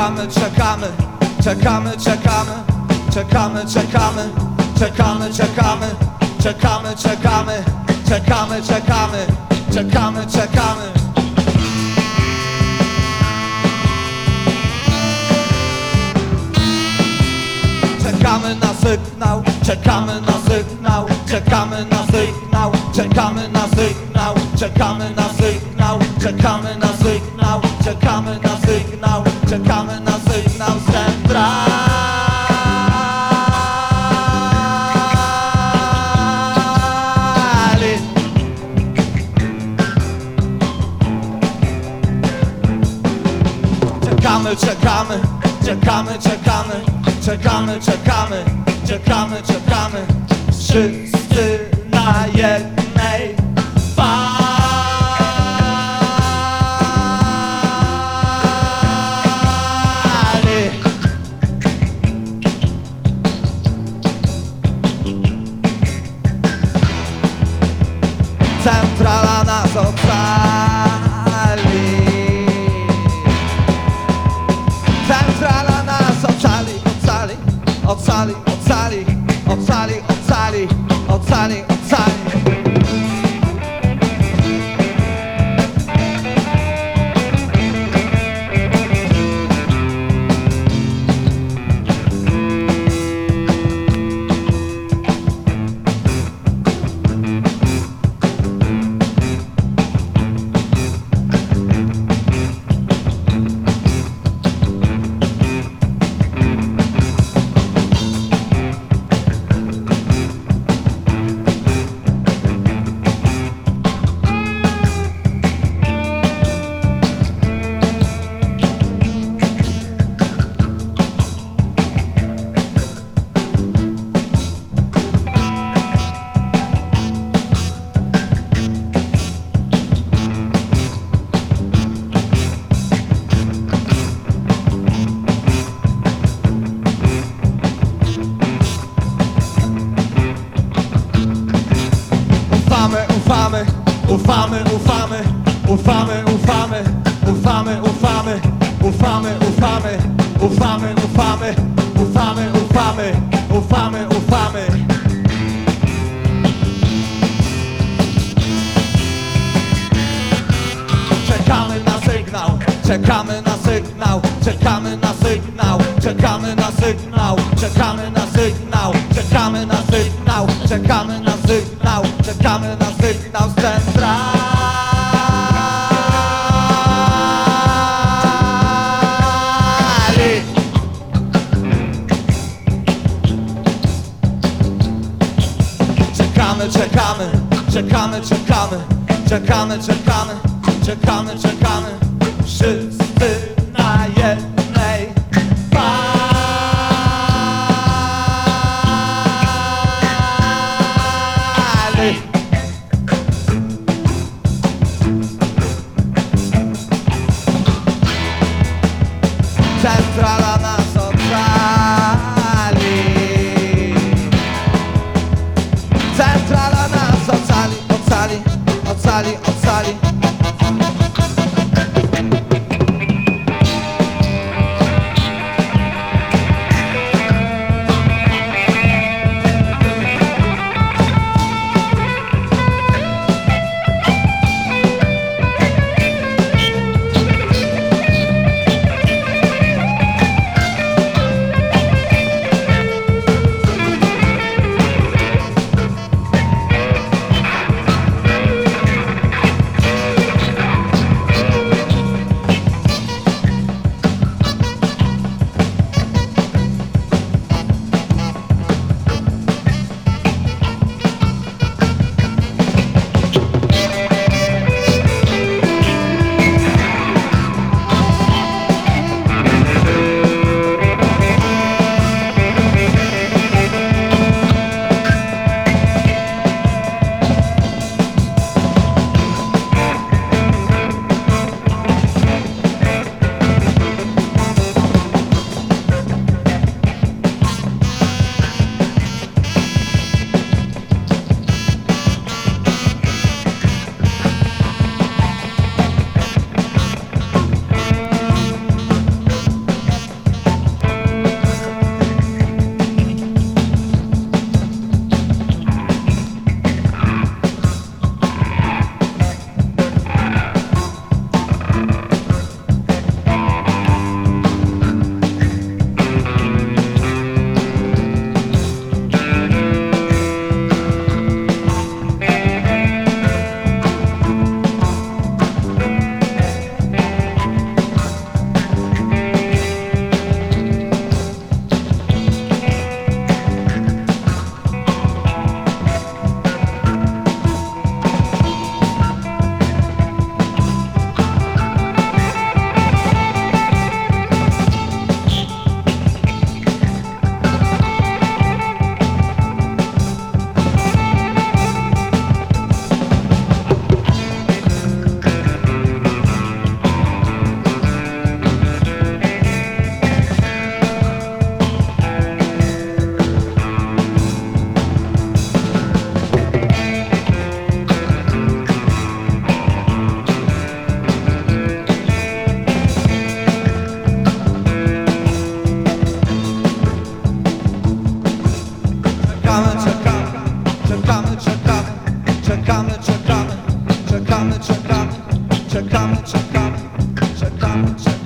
Czekamy, czekamy, czekamy, czekamy, czekamy, czekamy, czekamy, czekamy, czekamy, czekamy, czekamy, czekamy, czekamy, czekamy. Czekamy na sygnał, czekamy na sygnał, czekamy na sygnał, czekamy na sygnał, czekamy na sygnał, czekamy na sygnał, czekamy na sygnał, czekamy czekamy, czekamy, czekamy, czekamy, czekamy, czekamy. Wszyscy na jednej fali. Centrala nas ocali ocali, ocali, ocali, ocali, ocali, ufamy, ufamy, ufamy, ufamy, ufamy, ufamy, ufamy, ufamy, ufamy, ufamy, ufamy, ufamy. Czekamy na sygnał, czekamy na sygnał, czekamy na sygnał, czekamy na sygnał, czekamy na Czekamy, czekamy, czekamy, czekamy, czekamy, czekamy, czekamy. Wszyscy na jednej fali. Centrala czekamy, czekamy, czekamy, czekamy, czekamy.